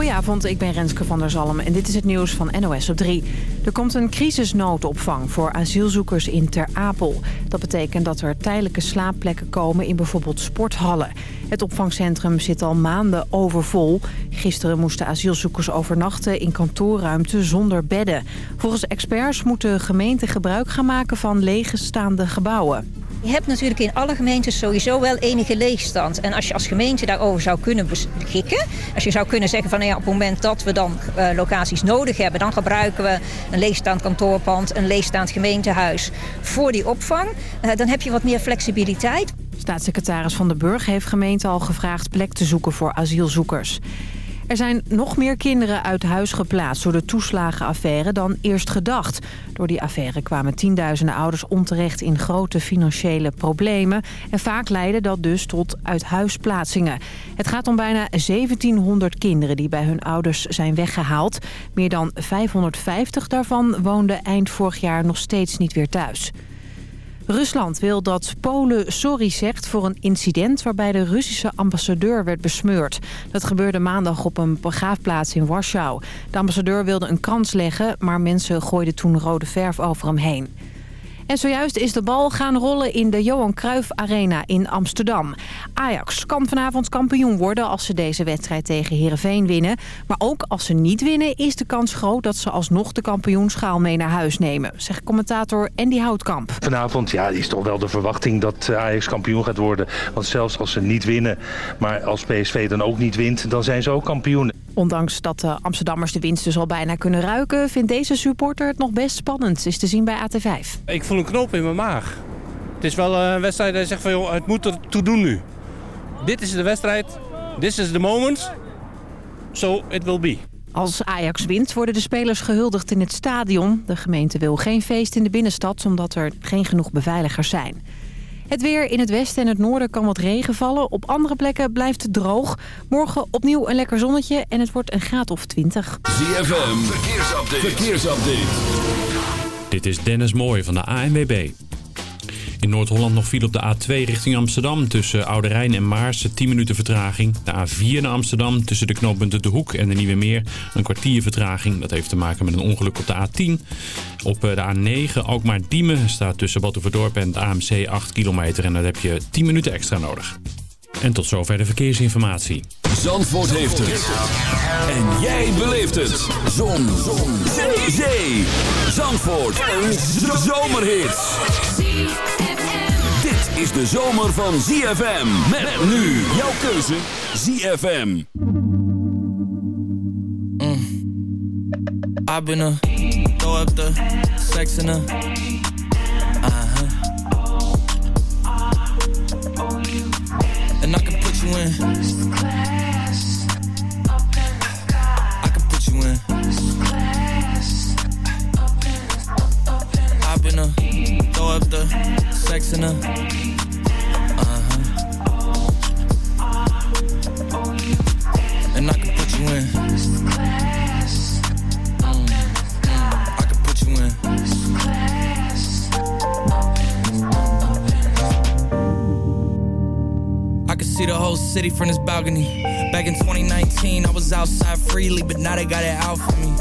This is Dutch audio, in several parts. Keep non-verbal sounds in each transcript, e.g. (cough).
Goedenavond, ik ben Renske van der Zalm en dit is het nieuws van NOS op 3. Er komt een crisisnoodopvang voor asielzoekers in Ter Apel. Dat betekent dat er tijdelijke slaapplekken komen in bijvoorbeeld sporthallen. Het opvangcentrum zit al maanden overvol. Gisteren moesten asielzoekers overnachten in kantoorruimte zonder bedden. Volgens experts moet de gemeente gebruik gaan maken van leegstaande gebouwen. Je hebt natuurlijk in alle gemeentes sowieso wel enige leegstand. En als je als gemeente daarover zou kunnen beschikken... als je zou kunnen zeggen van nou ja, op het moment dat we dan uh, locaties nodig hebben... dan gebruiken we een leegstaand kantoorpand, een leegstaand gemeentehuis... voor die opvang, uh, dan heb je wat meer flexibiliteit. Staatssecretaris Van den Burg heeft gemeente al gevraagd plek te zoeken voor asielzoekers. Er zijn nog meer kinderen uit huis geplaatst door de toeslagenaffaire dan eerst gedacht. Door die affaire kwamen tienduizenden ouders onterecht in grote financiële problemen. En vaak leidde dat dus tot uithuisplaatsingen. Het gaat om bijna 1700 kinderen die bij hun ouders zijn weggehaald. Meer dan 550 daarvan woonden eind vorig jaar nog steeds niet weer thuis. Rusland wil dat Polen sorry zegt voor een incident waarbij de Russische ambassadeur werd besmeurd. Dat gebeurde maandag op een begraafplaats in Warschau. De ambassadeur wilde een krans leggen, maar mensen gooiden toen rode verf over hem heen. En zojuist is de bal gaan rollen in de Johan Cruijff Arena in Amsterdam. Ajax kan vanavond kampioen worden als ze deze wedstrijd tegen Heerenveen winnen. Maar ook als ze niet winnen is de kans groot dat ze alsnog de kampioenschaal mee naar huis nemen. Zegt commentator Andy Houtkamp. Vanavond ja, is toch wel de verwachting dat Ajax kampioen gaat worden. Want zelfs als ze niet winnen, maar als PSV dan ook niet wint, dan zijn ze ook kampioen. Ondanks dat de Amsterdammers de winst dus al bijna kunnen ruiken... vindt deze supporter het nog best spannend. Is te zien bij AT5. Ik voel een knoop in mijn maag. Het is wel een wedstrijd je zegt van... Joh, het moet er toe doen nu. Dit is de wedstrijd. This is the moment. So it will be. Als Ajax wint worden de spelers gehuldigd in het stadion. De gemeente wil geen feest in de binnenstad... omdat er geen genoeg beveiligers zijn. Het weer in het westen en het noorden kan wat regen vallen. Op andere plekken blijft het droog. Morgen opnieuw een lekker zonnetje en het wordt een graad of 20. ZFM, verkeersupdate. verkeersupdate. Dit is Dennis Mooij van de ANWB. In Noord-Holland nog viel op de A2 richting Amsterdam. Tussen Oude Rijn en Maarsen 10 minuten vertraging. De A4 naar Amsterdam tussen de knooppunten De Hoek en de Nieuwe Meer. Een kwartier vertraging. Dat heeft te maken met een ongeluk op de A10. Op eh, de A9 ook maar Diemen staat tussen Batuverdorp en het AMC 8 kilometer. En daar heb je 10 minuten extra nodig. En tot zover de verkeersinformatie. Zandvoort heeft het. En jij beleeft het. Zon. Zon. Zee. Zandvoort. Een zomerhit. Is de zomer van ZFM. Met nu jouw keuze ZFM. Mm. I've been a throw up the sex in a uh-huh. And I can put you in. Up the sex in a uh-huh. And I can put you in. I can put you in. I can see the whole city from this balcony. Back in 2019, I was outside freely, but now they got it out for me.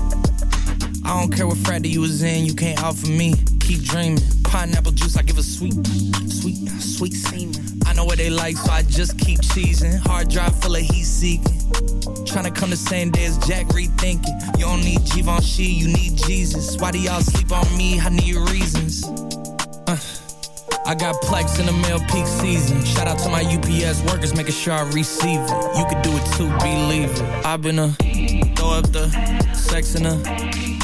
I don't care what fraternity you was in, you can't out for me. Keep dreaming. Pineapple juice, I give a sweet, sweet, sweet semen. I know what they like, so I just keep cheesing. Hard drive full of heat seeking. Tryna come the same day as Jack rethinking. You don't need Givenchy, you need Jesus. Why do y'all sleep on me? I need reasons. Uh, I got plex in the mail peak season. Shout out to my UPS workers, making sure I receive it. You could do it too, believe it. I've been a throw up the sex in a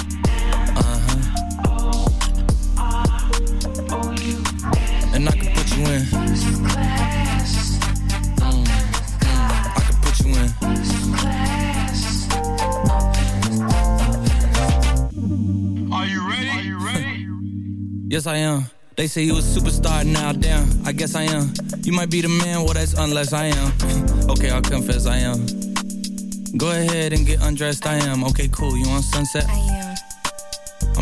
Yes, I am. They say you a superstar now, damn. I guess I am. You might be the man, well, that's unless I am. (laughs) okay, I'll confess I am. Go ahead and get undressed, I am. Okay, cool, you on sunset?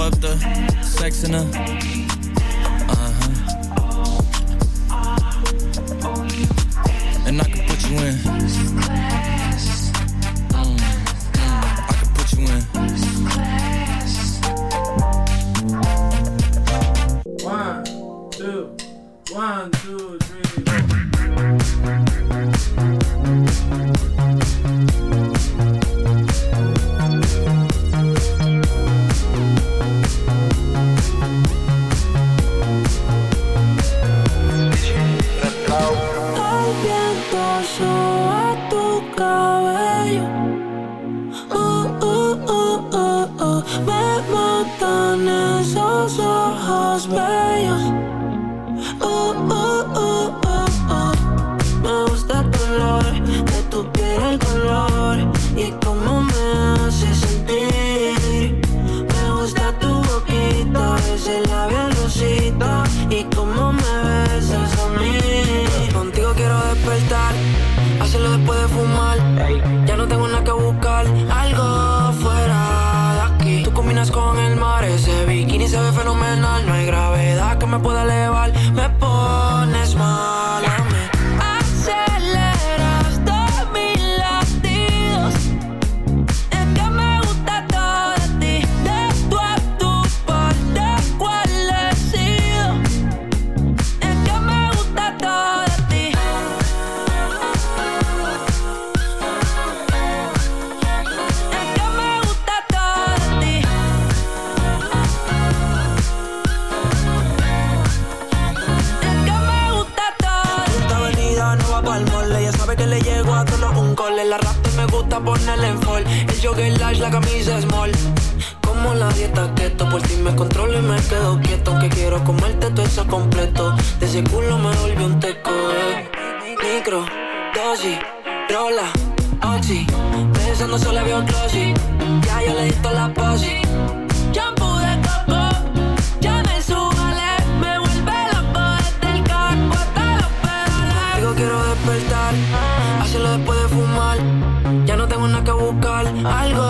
Up the sex in her. Uh-huh. And I can put you in. Quieto. Que quiero comerte todo eso completo. De ese culo me volvió un teco, eh. Micro, dosis, rola, oxi. Pensando solo veo glossy. Ya yo le di toda la posi. Shampoo de coco, ya me subale. Me vuelve loco desde el carro hasta los pedales. Digo quiero despertar, hacerlo después de fumar. Ya no tengo nada que buscar, algo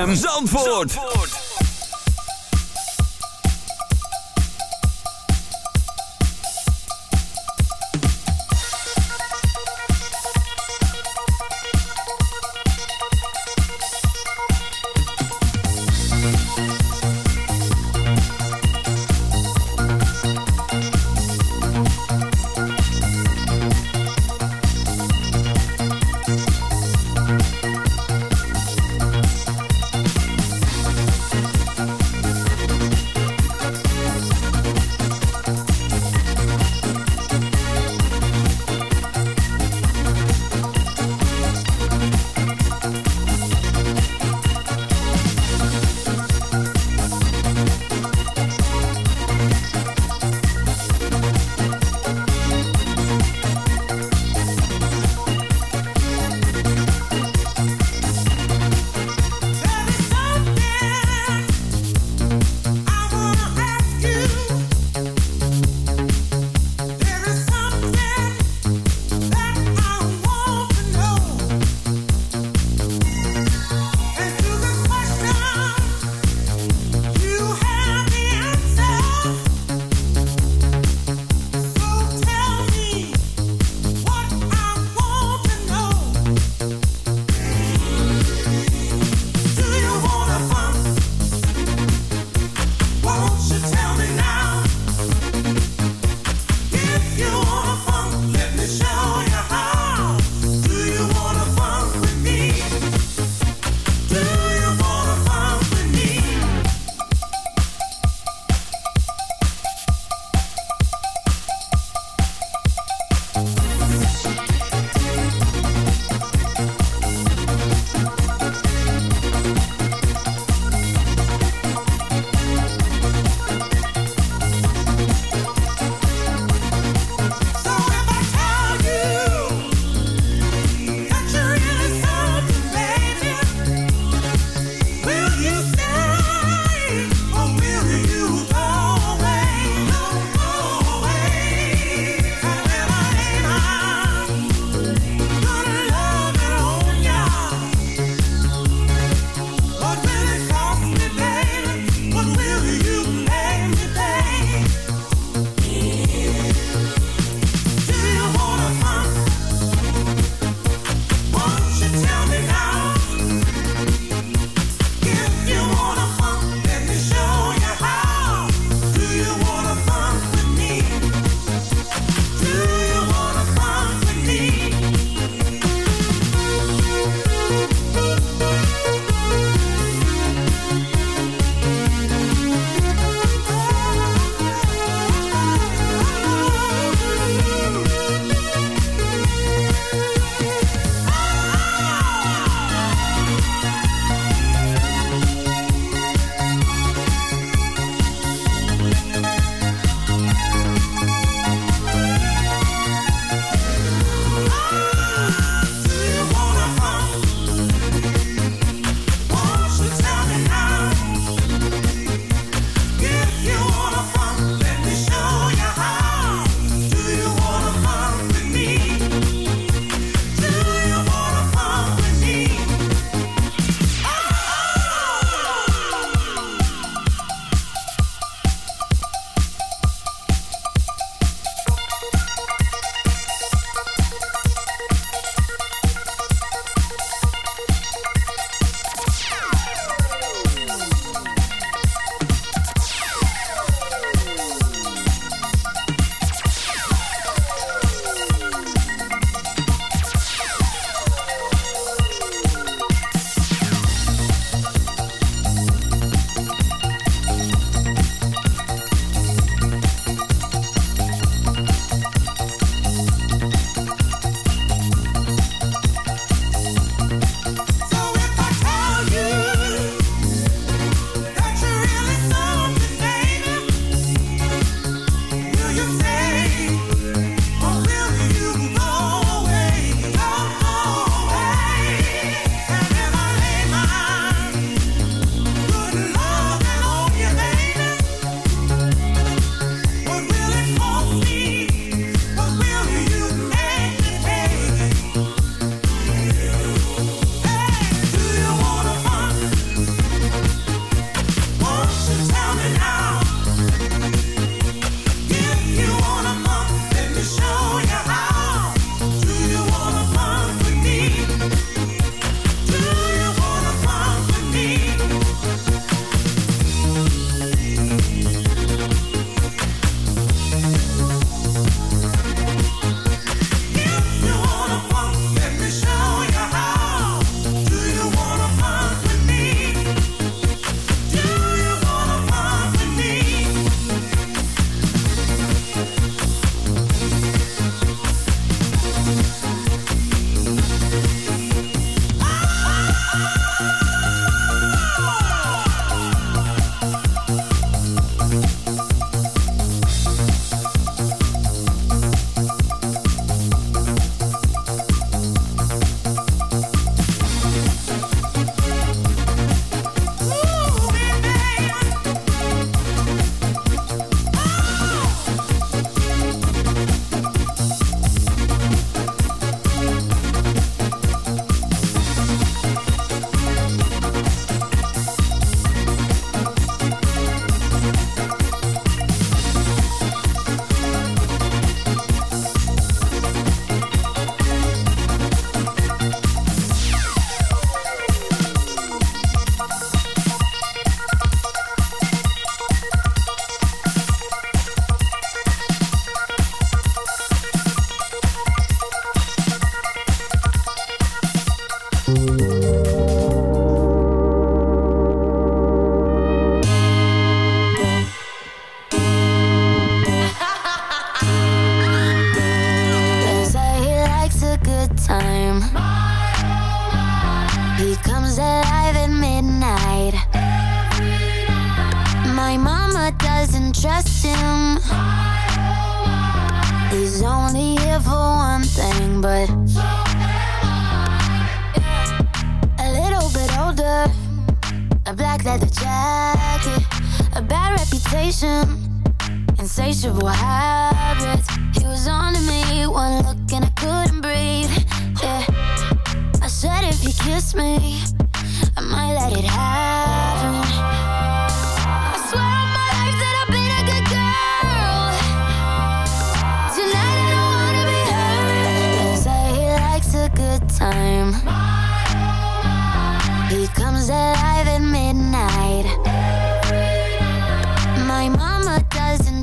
ZFM Zandvoort.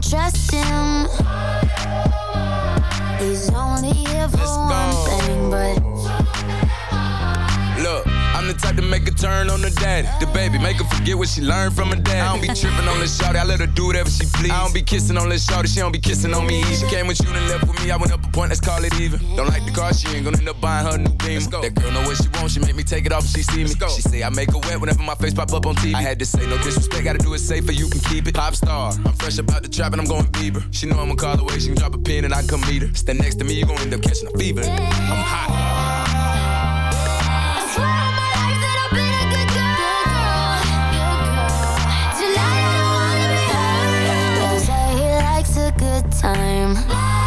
Trust him. He's only here for one thing, but Look, I'm the type to make a turn on the daddy. The baby, make her forget what she learned from her dad. I don't be tripping on this shawty, I let her do whatever she please. I don't be kissing on this shawty, she don't be kissing on me. She came with you and left with me, I went up a point, let's call it even. Don't like the car, she ain't gonna end up buying her a new beam. That girl know what she wants, she make me take it off if she see me. She say I make her wet whenever my face pop up on TV. I had to say no disrespect, gotta do it safer, you can keep it. Pop star, I'm fresh about the trap and I'm going Bieber. She know I'ma call away, she can drop a pin and I come meet her. Stand next to me, you gon' end up catching a fever. I'm hot. I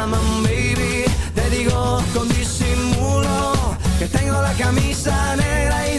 Te digo con disimulo que tengo la camisa negra y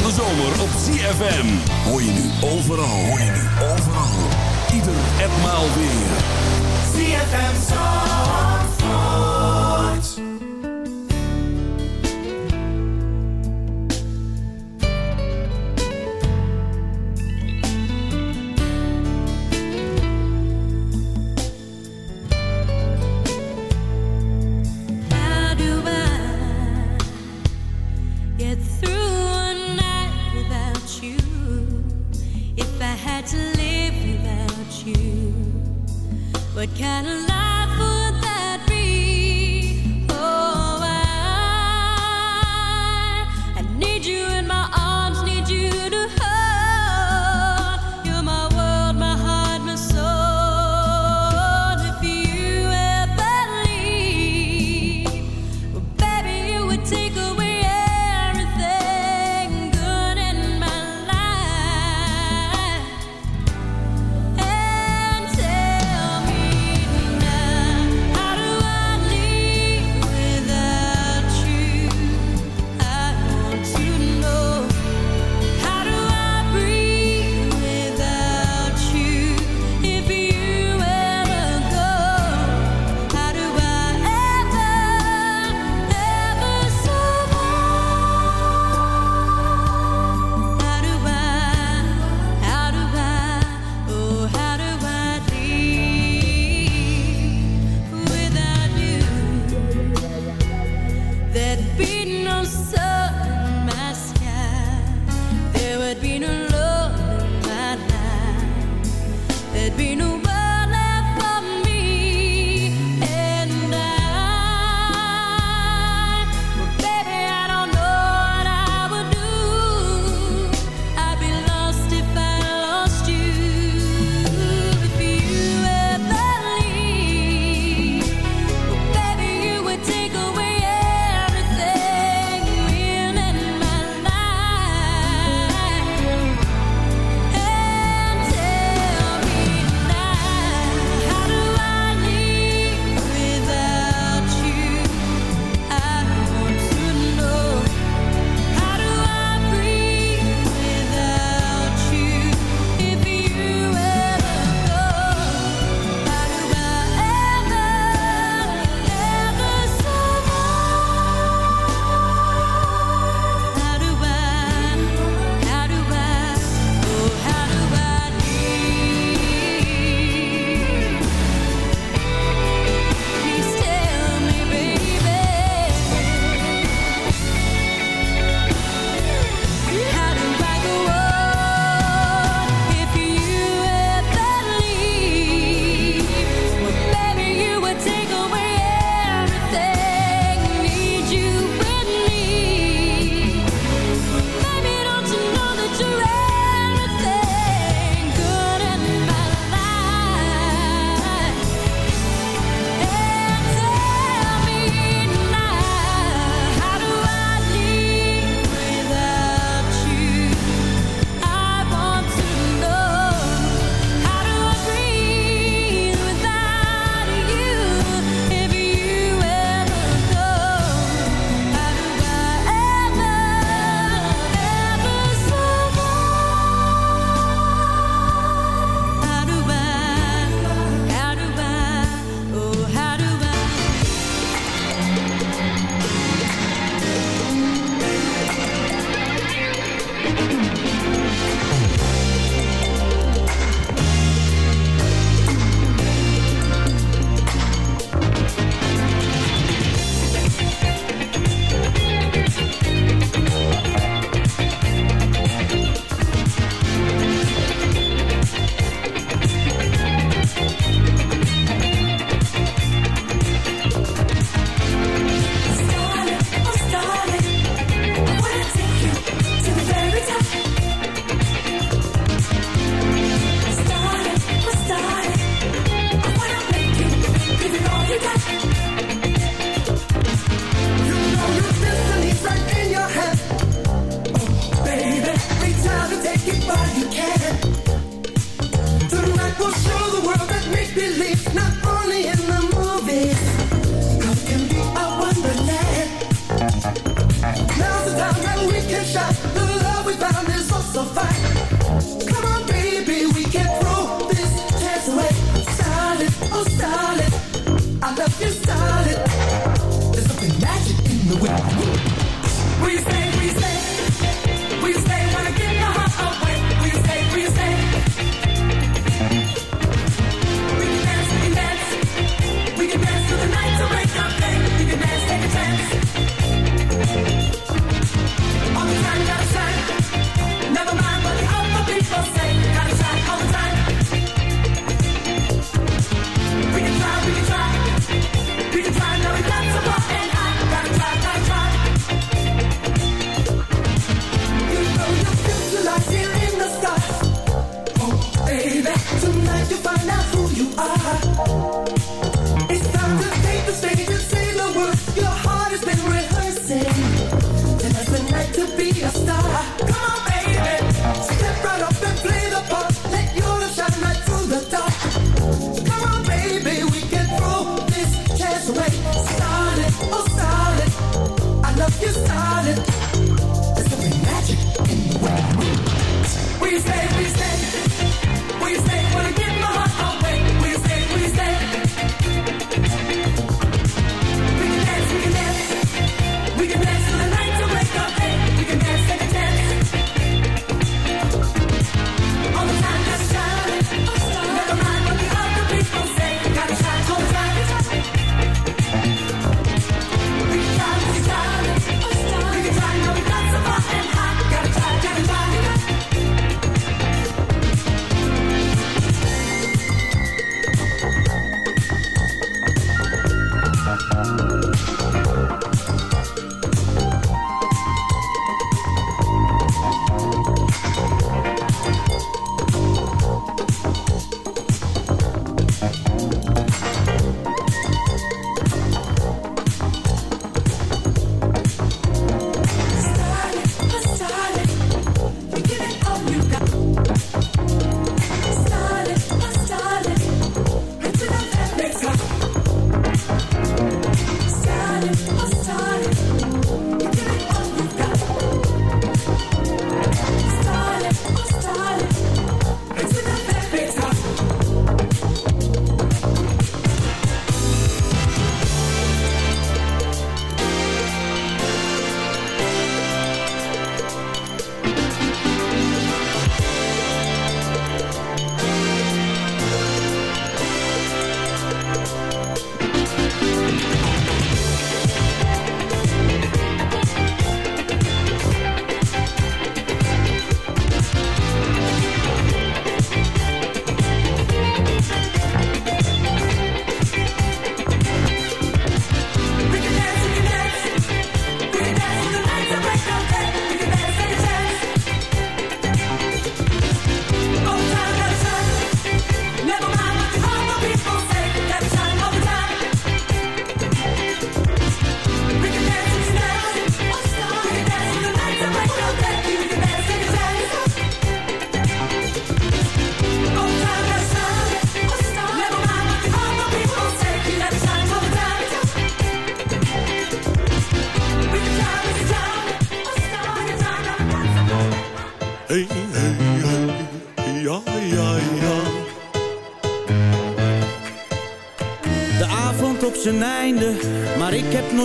van de zomer op ZFM. Hoor je nu overal. Hoor je nu overal. Ieder etmaal weer. ZFM Zandvoort. How do I through If I had to live without you, what kind of life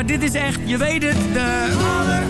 Maar dit is echt, je weet het, de...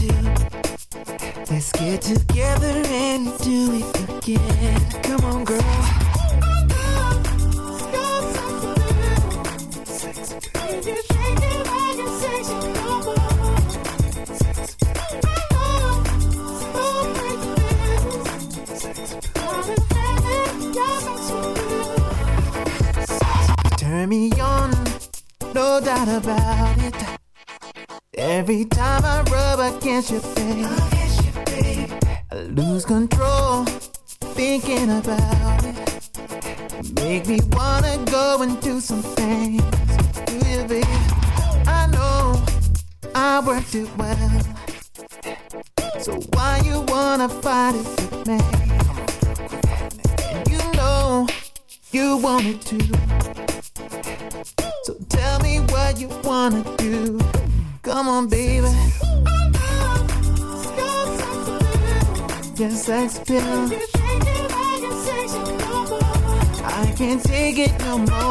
get together and do it again. Come on, girl. how much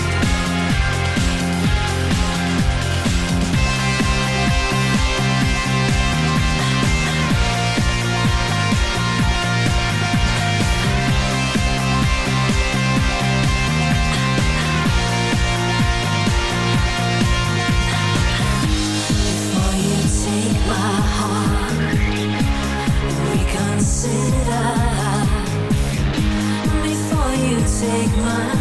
take my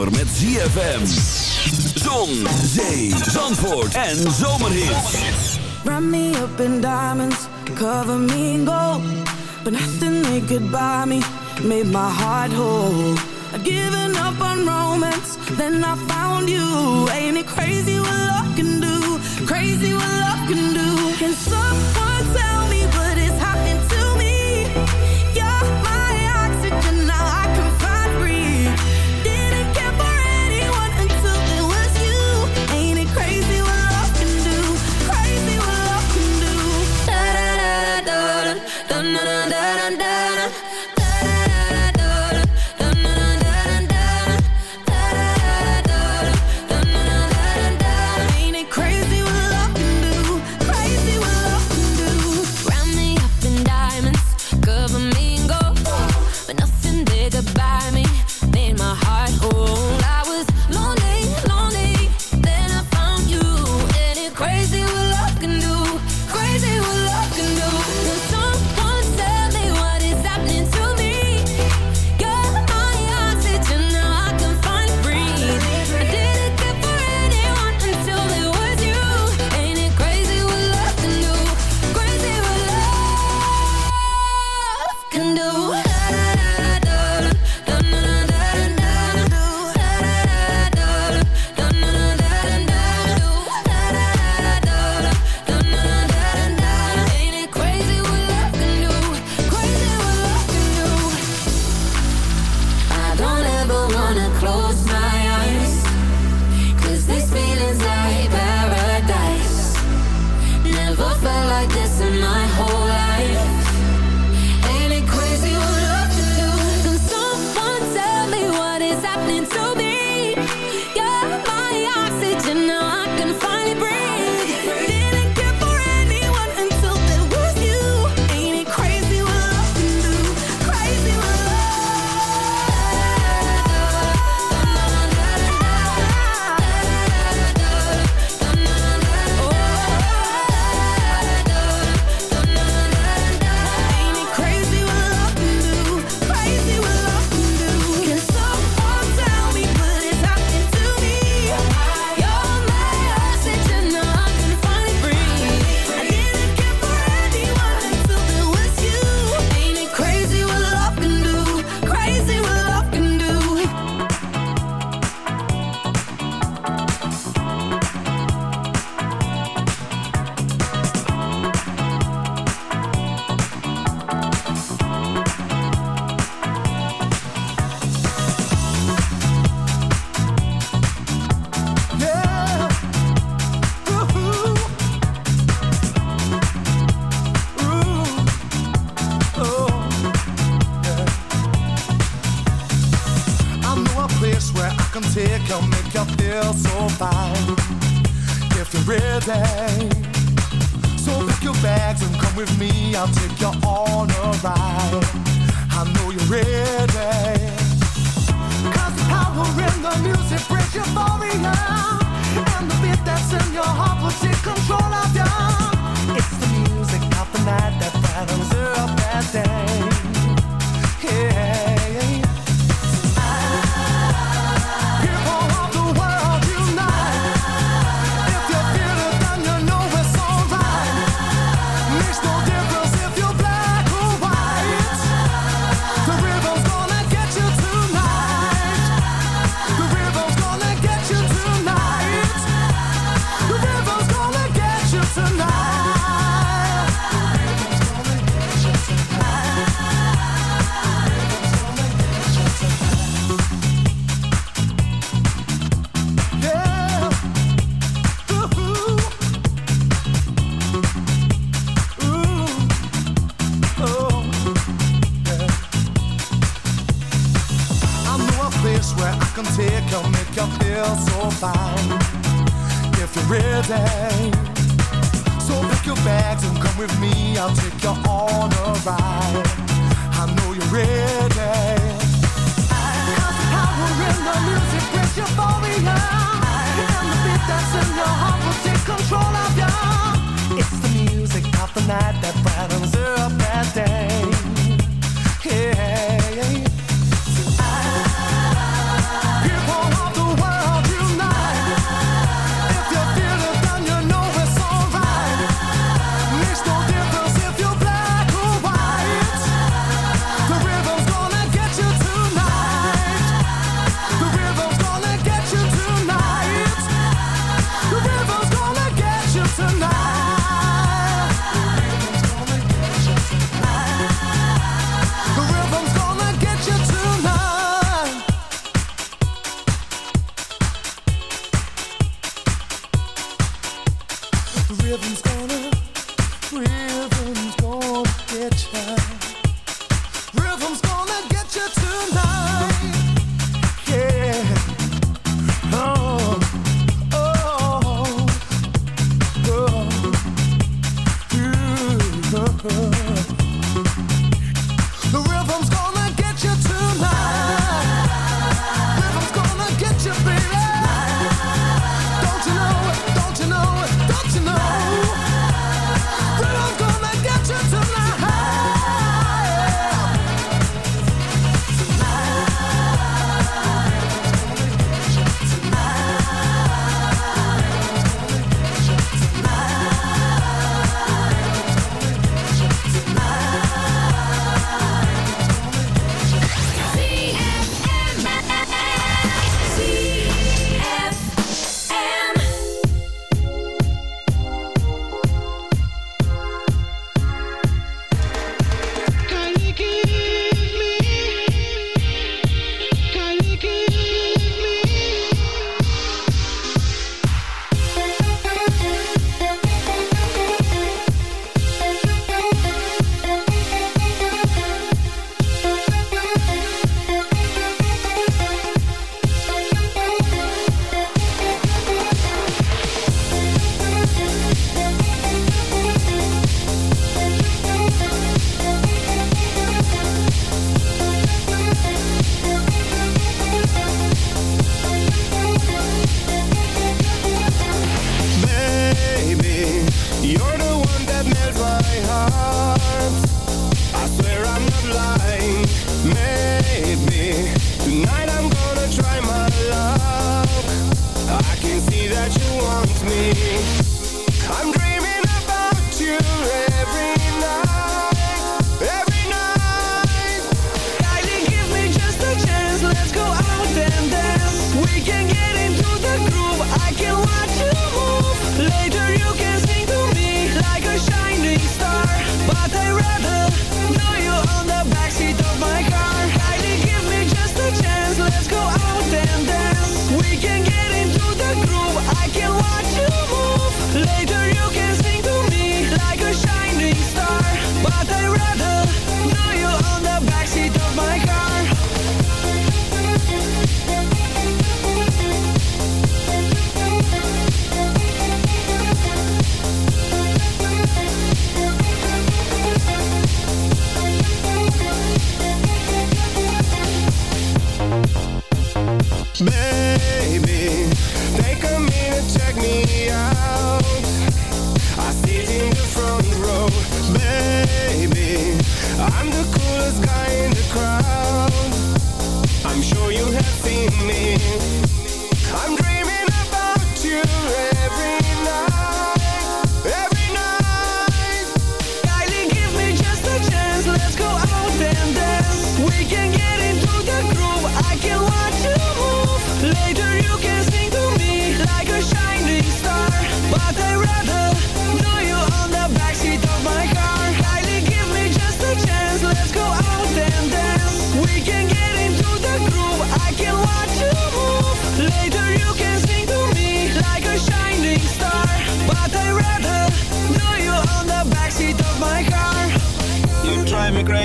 zomer met ZFM. Zon, zee, zandvoort en zomerhit. Run me up in diamonds, cover me in gold. But nothing they could buy me, made my heart whole. I've given up on romance, then I found you. Ain't it crazy what luck can do? Crazy what luck can do. Can someone